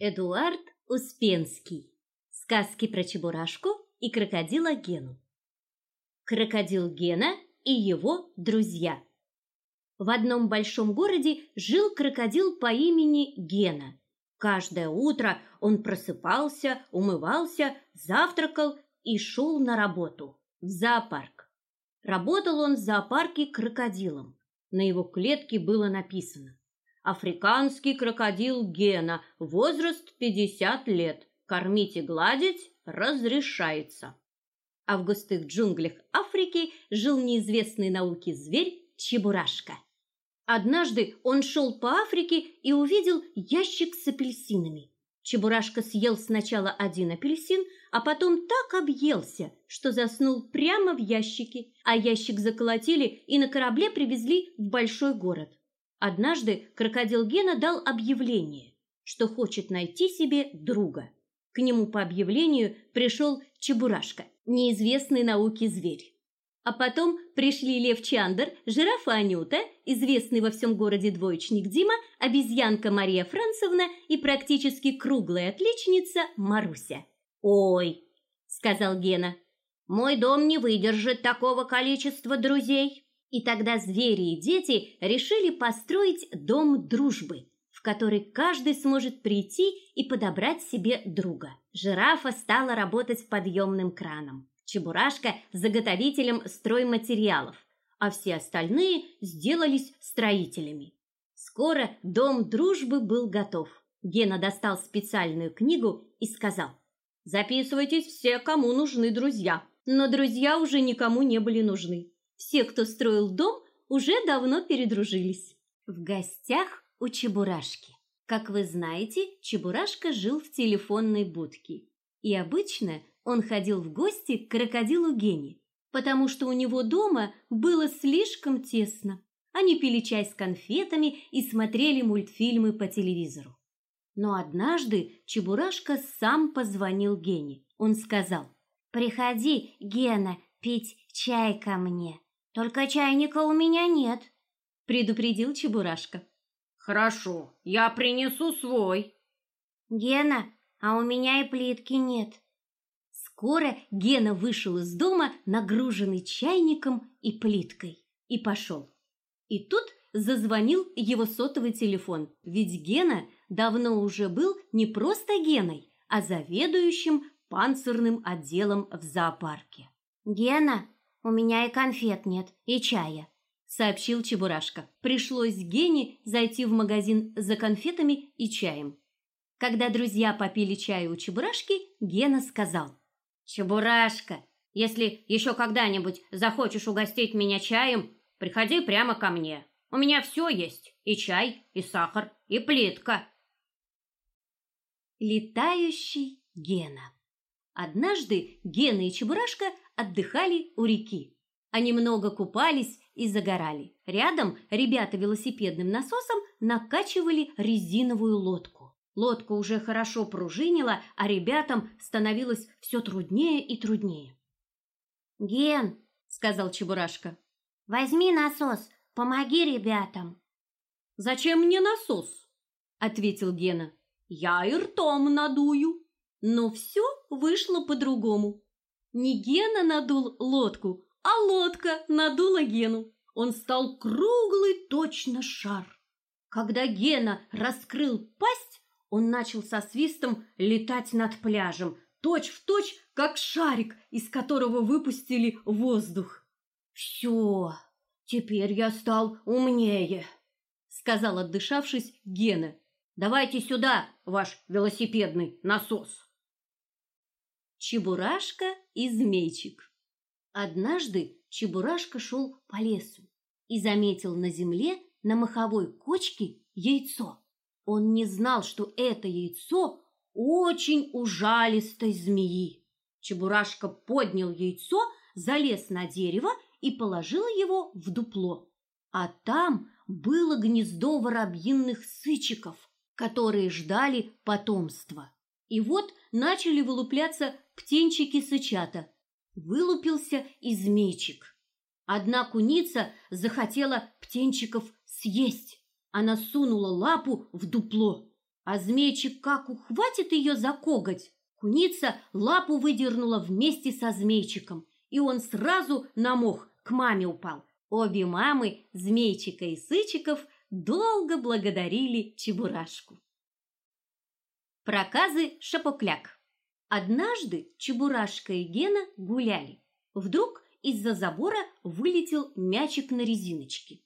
Эдуард Успенский. Сказки про Чебурашку и крокодила Гену. Крокодил Гена и его друзья. В одном большом городе жил крокодил по имени Гена. Каждое утро он просыпался, умывался, завтракал и шел на работу, в зоопарк. Работал он в зоопарке крокодилом. На его клетке было написано Африканский крокодил Гена, возраст 50 лет. Кормить и гладить разрешается. А в густых джунглях Африки жил неизвестный науке зверь Чебурашка. Однажды он шел по Африке и увидел ящик с апельсинами. Чебурашка съел сначала один апельсин, а потом так объелся, что заснул прямо в ящике, а ящик заколотили и на корабле привезли в большой город. Однажды крокодил Гена дал объявление, что хочет найти себе друга. К нему по объявлению пришел Чебурашка, неизвестный науке зверь. А потом пришли Лев Чандр, жирафа Анюта, известный во всем городе двоечник Дима, обезьянка Мария Францевна и практически круглая отличница Маруся. «Ой!» – сказал Гена. «Мой дом не выдержит такого количества друзей». И тогда звери и дети решили построить дом дружбы, в который каждый сможет прийти и подобрать себе друга. Жирафа стала работать подъемным краном, Чебурашка – заготовителем стройматериалов, а все остальные сделались строителями. Скоро дом дружбы был готов. Гена достал специальную книгу и сказал, «Записывайтесь все, кому нужны друзья». Но друзья уже никому не были нужны. Все, кто строил дом, уже давно передружились. В гостях у Чебурашки. Как вы знаете, Чебурашка жил в телефонной будке. И обычно он ходил в гости к крокодилу Гене, потому что у него дома было слишком тесно. Они пили чай с конфетами и смотрели мультфильмы по телевизору. Но однажды Чебурашка сам позвонил Гене. Он сказал, «Приходи, Гена, пить чай ко мне». Только чайника у меня нет, предупредил Чебурашка. Хорошо, я принесу свой. Гена, а у меня и плитки нет. Скоро Гена вышел из дома, нагруженный чайником и плиткой, и пошел. И тут зазвонил его сотовый телефон, ведь Гена давно уже был не просто Геной, а заведующим панцирным отделом в зоопарке. «Гена, у меня и конфет нет, и чая», — сообщил Чебурашка. Пришлось Гене зайти в магазин за конфетами и чаем. Когда друзья попили чай у Чебурашки, Гена сказал. «Чебурашка, если еще когда-нибудь захочешь угостить меня чаем, приходи прямо ко мне. У меня все есть, и чай, и сахар, и плитка». Летающий Гена Однажды Гена и Чебурашка отдыхали у реки. Они много купались и загорали. Рядом ребята велосипедным насосом накачивали резиновую лодку. Лодка уже хорошо пружинила, а ребятам становилось все труднее и труднее. «Ген», — сказал Чебурашка, — «возьми насос, помоги ребятам». «Зачем мне насос?» — ответил Гена. «Я и ртом надую». Но все вышло по-другому. Не Гена надул лодку, а лодка надула Гену. Он стал круглый точно шар. Когда Гена раскрыл пасть, он начал со свистом летать над пляжем, точь в точь, как шарик, из которого выпустили воздух. «Все, теперь я стал умнее», — сказал, отдышавшись, Гена. «Давайте сюда ваш велосипедный насос». Чебурашка и змейчик. Однажды Чебурашка шел по лесу и заметил на земле на маховой кочке яйцо. Он не знал, что это яйцо очень ужалистой змеи. Чебурашка поднял яйцо, залез на дерево и положил его в дупло. А там было гнездо воробьиных сычиков, которые ждали потомства. И вот начали вылупляться птенчики-сычата. Вылупился и змейчик. Одна куница захотела птенчиков съесть. Она сунула лапу в дупло. а змейчик как ухватит ее за коготь. Куница лапу выдернула вместе со змейчиком, и он сразу на мох к маме упал. Обе мамы, змейчика и сычиков, долго благодарили Чебурашку. Проказы Шапокляк Однажды Чебурашка и Гена гуляли. Вдруг из-за забора вылетел мячик на резиночке.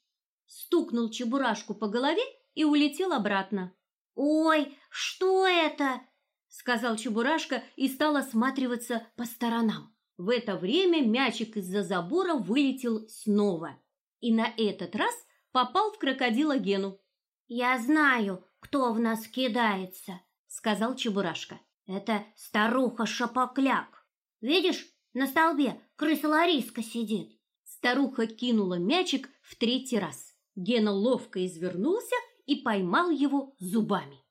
Стукнул Чебурашку по голове и улетел обратно. «Ой, что это?» — сказал Чебурашка и стал осматриваться по сторонам. В это время мячик из-за забора вылетел снова и на этот раз попал в крокодила Гену. «Я знаю, кто в нас кидается», — сказал Чебурашка. «Это старуха Шапокляк. Видишь, на столбе крыса Лариска сидит». Старуха кинула мячик в третий раз. Гена ловко извернулся и поймал его зубами.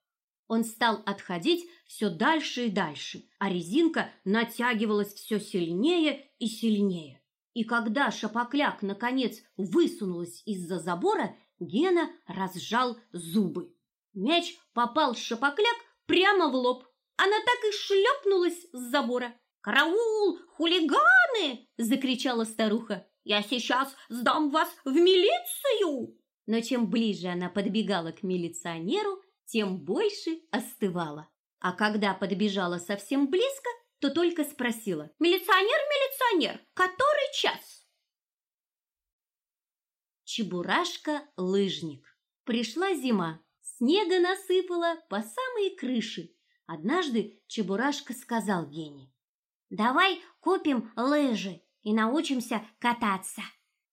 Он стал отходить все дальше и дальше, а резинка натягивалась все сильнее и сильнее. И когда Шапокляк наконец высунулась из-за забора, Гена разжал зубы. Мяч попал Шапокляк прямо в лоб. Она так и шлепнулась с забора. «Караул! Хулиганы!» – закричала старуха. «Я сейчас сдам вас в милицию!» Но чем ближе она подбегала к милиционеру, тем больше остывала. А когда подбежала совсем близко, то только спросила. «Милиционер, милиционер, который час?» Чебурашка-лыжник. Пришла зима, снега насыпала по самые крыши. Однажды Чебурашка сказал Гене. «Давай купим лыжи и научимся кататься».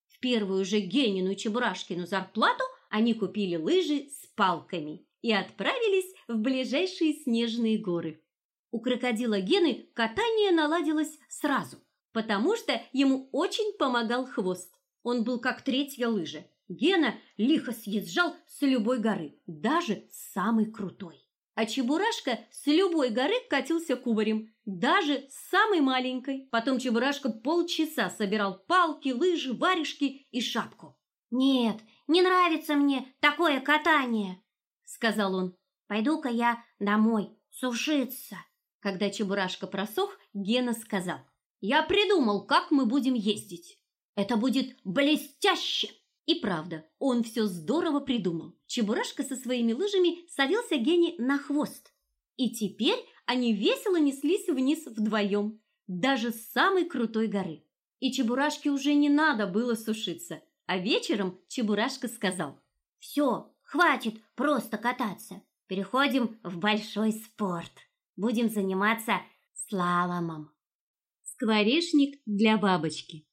В первую же Генину Чебурашкину зарплату они купили лыжи с палками и отправились в ближайшие снежные горы. У крокодила Гены катание наладилось сразу, потому что ему очень помогал хвост. Он был как третья лыжа. Гена лихо съезжал с любой горы, даже с самой крутой. А Чебурашка с любой горы катился кубарем, даже с самой маленькой. Потом Чебурашка полчаса собирал палки, лыжи, варежки и шапку. «Нет, не нравится мне такое катание», — сказал он. «Пойду-ка я домой сушиться». Когда Чебурашка просох, Гена сказал, «Я придумал, как мы будем ездить. Это будет блестяще!» И правда, он все здорово придумал. Чебурашка со своими лыжами садился Гене на хвост. И теперь они весело неслись вниз вдвоем, даже с самой крутой горы. И Чебурашке уже не надо было сушиться. А вечером Чебурашка сказал, «Все, хватит просто кататься. Переходим в большой спорт». Будем заниматься слаломом. Скворечник для бабочки.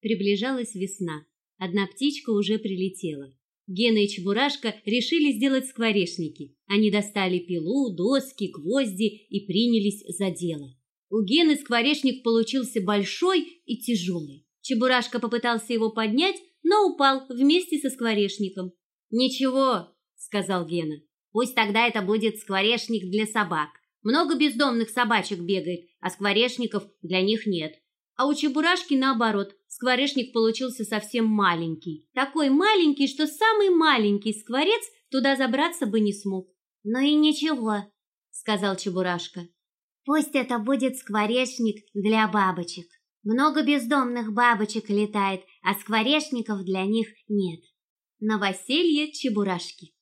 Приближалась весна. Одна птичка уже прилетела. Гена и Чебурашка решили сделать скворечники. Они достали пилу, доски, гвозди и принялись за дело. У Гены скворечник получился большой и тяжелый. Чебурашка попытался его поднять, но упал вместе со скворечником. «Ничего», — сказал Гена, — «пусть тогда это будет скворечник для собак. Много бездомных собачек бегает, а скворечников для них нет. А у Чебурашки наоборот, скворечник получился совсем маленький. Такой маленький, что самый маленький скворец туда забраться бы не смог. «Ну и ничего», — сказал Чебурашка. «Пусть это будет скворечник для бабочек. Много бездомных бабочек летает, а скворечников для них нет». Новоселье Чебурашки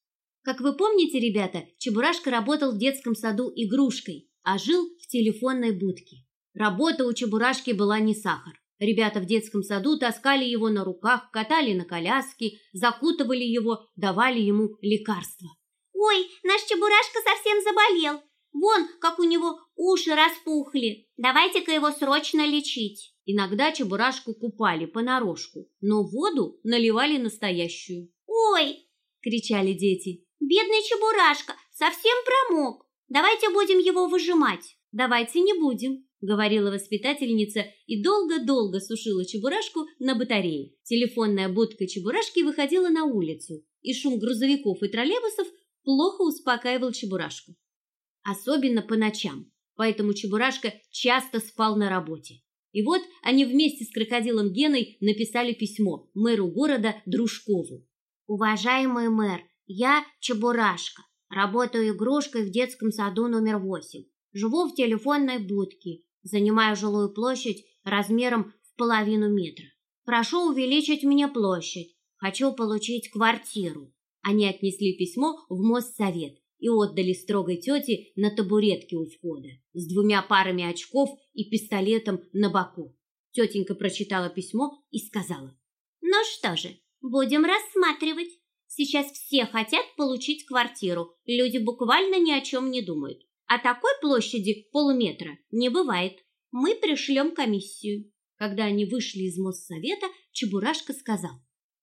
как вы помните, ребята, Чебурашка работал в детском саду игрушкой, а жил в телефонной будке. Работа у Чебурашки была не сахар. Ребята в детском саду таскали его на руках, катали на коляске, закутывали его, давали ему лекарства. «Ой, наш Чебурашка совсем заболел. Вон, как у него уши распухли. Давайте-ка его срочно лечить». Иногда Чебурашку купали понарошку, но воду наливали настоящую. «Ой!» – кричали дети. Бедный Чебурашка совсем промок. Давайте будем его выжимать. Давайте не будем, говорила воспитательница и долго-долго сушила Чебурашку на батарее. Телефонная будка Чебурашки выходила на улицу, и шум грузовиков и троллейбусов плохо успокаивал Чебурашку. Особенно по ночам, поэтому Чебурашка часто спал на работе. И вот они вместе с крокодилом Геной написали письмо мэру города Дружкову. «Уважаемый мэр, я Чебурашка. Работаю игрушкой в детском саду номер восемь. Живу в телефонной будке, занимаю жилую площадь размером в половину метра. Прошу увеличить мне площадь. Хочу получить квартиру. Они отнесли письмо в Моссовет и отдали строгой тете на табуретке у входа с двумя парами очков и пистолетом на боку. Тетенька прочитала письмо и сказала. «Ну что же, будем рассматривать. Сейчас все хотят получить квартиру. Люди буквально ни о чем не думают. А такой площади полуметра не бывает. Мы пришлем комиссию». Когда они вышли из Моссовета, Чебурашка сказал.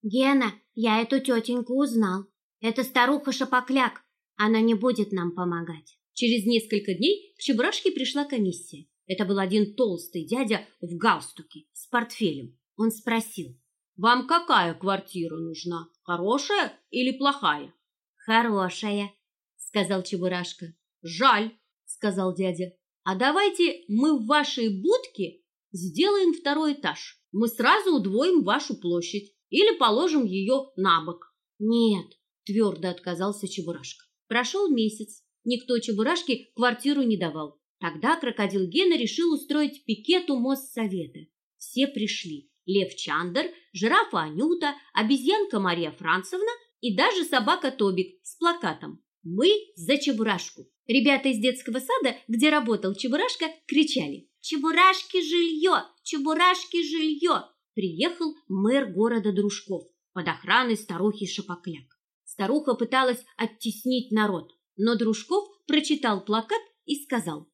«Гена, я эту тетеньку узнал. Это старуха Шапокляк. Она не будет нам помогать». Через несколько дней к Чебурашке пришла комиссия. Это был один толстый дядя в галстуке с портфелем. Он спросил, «Вам какая квартира нужна, хорошая или плохая?» «Хорошая», — сказал Чебурашка. «Жаль», — сказал дядя. «А давайте мы в вашей будке сделаем второй этаж. Мы сразу удвоим вашу площадь или положим ее на бок». «Нет», — твердо отказался Чебурашка. Прошел месяц. Никто Чебурашке квартиру не давал. Тогда крокодил Гена решил устроить пикет у Моссовета. Все пришли. Лев Чандер, жирафа Анюта, обезьянка Мария Францевна и даже собака Тобик с плакатом «Мы за Чебурашку». Ребята из детского сада, где работал Чебурашка, кричали «Чебурашки жилье! Чебурашки жилье!» Приехал мэр города Дружков под охраной старухи Шапокляк. Старуха пыталась оттеснить народ, но Дружков прочитал плакат и сказал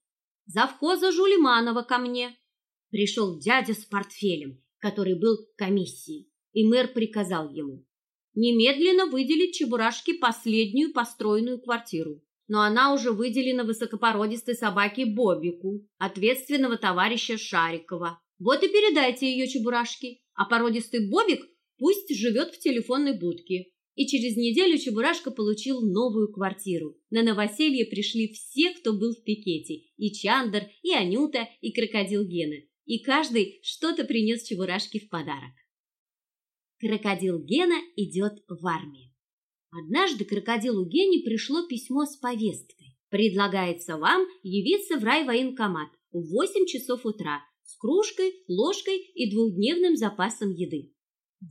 завхоза Жулиманова ко мне. Пришел дядя с портфелем, который был комиссией, и мэр приказал ему немедленно выделить Чебурашке последнюю построенную квартиру. Но она уже выделена высокопородистой собаке Бобику, ответственного товарища Шарикова. Вот и передайте ее Чебурашке, а породистый Бобик пусть живет в телефонной будке. И через неделю Чебурашка получил новую квартиру. На новоселье пришли все, кто был в пикете. И Чандр, и Анюта, и крокодил Гена. И каждый что-то принес Чебурашке в подарок. Крокодил Гена идет в армию. Однажды крокодилу Гене пришло письмо с повесткой. Предлагается вам явиться в райвоенкомат в 8 часов утра с кружкой, ложкой и двухдневным запасом еды.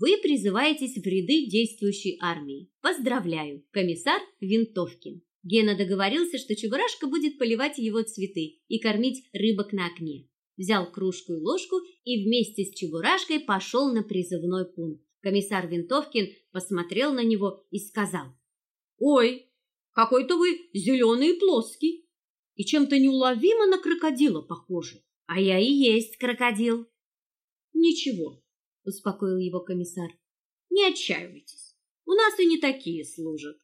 Вы призываетесь в ряды действующей армии. Поздравляю, комиссар Винтовкин. Гена договорился, что Чебурашка будет поливать его цветы и кормить рыбок на окне. Взял кружку и ложку и вместе с Чебурашкой пошел на призывной пункт. Комиссар Винтовкин посмотрел на него и сказал. «Ой, какой-то вы зеленый и плоский, и чем-то неуловимо на крокодила похожи. А я и есть крокодил». «Ничего, — успокоил его комиссар. «Не отчаивайтесь, у нас и не такие служат».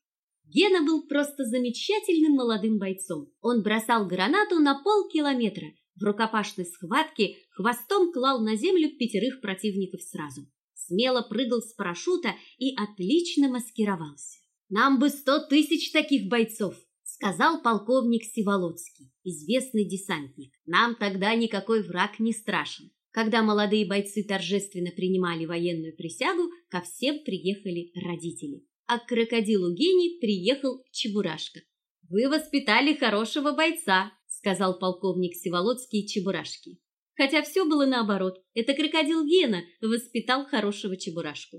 Гена был просто замечательным молодым бойцом. Он бросал гранату на полкилометра. В рукопашной схватке хвостом клал на землю пятерых противников сразу. Смело прыгал с парашюта и отлично маскировался. «Нам бы сто тысяч таких бойцов!» — сказал полковник Сиволоцкий, известный десантник. «Нам тогда никакой враг не страшен. Когда молодые бойцы торжественно принимали военную присягу, ко всем приехали родители. А к крокодилу Гений приехал Чебурашка. «Вы воспитали хорошего бойца», — сказал полковник Сиволоцкий Чебурашке. Хотя все было наоборот. Это крокодил Гена воспитал хорошего Чебурашку.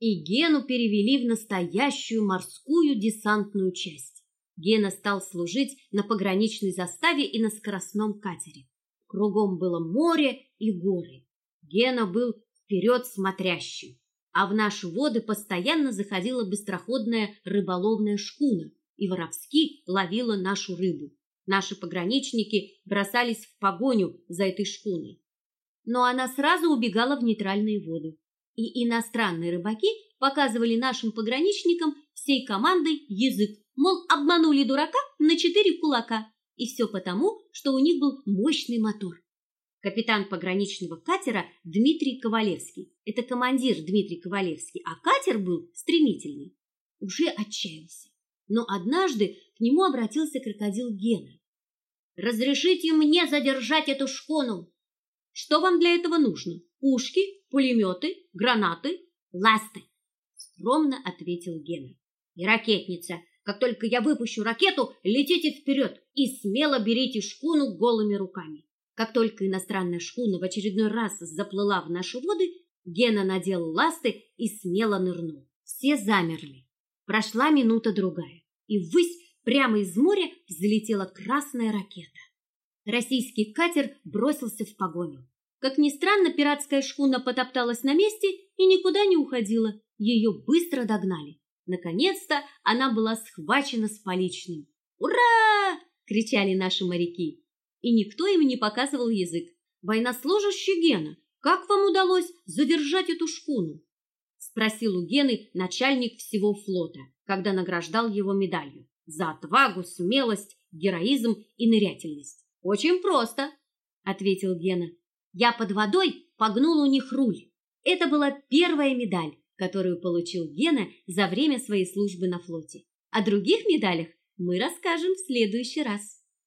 И Гену перевели в настоящую морскую десантную часть. Гена стал служить на пограничной заставе и на скоростном катере. Кругом было море и горы. Гена был вперед смотрящим, а в наши воды постоянно заходила быстроходная рыболовная шкуна и воровски ловила нашу рыбу. Наши пограничники бросались в погоню за этой шкуной. Но она сразу убегала в нейтральные воды. И иностранные рыбаки показывали нашим пограничникам всей командой язык, мол, обманули дурака на четыре кулака. И все потому, что у них был мощный мотор. Капитан пограничного катера Дмитрий Ковалевский. Это командир Дмитрий Ковалевский, а катер был стремительный. Уже отчаялся. Но однажды нему обратился крокодил Гена. «Разрешите мне задержать эту шкону. Что вам для этого нужно? Пушки, пулеметы, гранаты, ласты?» Скромно ответил Гена. «И ракетница, Как только я выпущу ракету, летите вперед и смело берите шкуну голыми руками. Как только иностранная шхуна в очередной раз заплыла в наши воды, Гена надел ласты и смело нырнул. Все замерли. Прошла минута-другая, и ввысь прямо из моря взлетела красная ракета. Российский катер бросился в погоню. Как ни странно, пиратская шхуна потопталась на месте и никуда не уходила. Ее быстро догнали. Наконец-то она была схвачена с поличным. «Ура!» — кричали наши моряки. И никто им не показывал язык. «Военнослужащий Гена, как вам удалось задержать эту шхуну?» — спросил у Гены начальник всего флота, когда награждал его медалью за отвагу, смелость, героизм и нырятельность. «Очень просто», — ответил Гена. «Я под водой погнул у них руль. Это была первая медаль, которую получил Гена за время своей службы на флоте. О других медалях мы расскажем в следующий раз.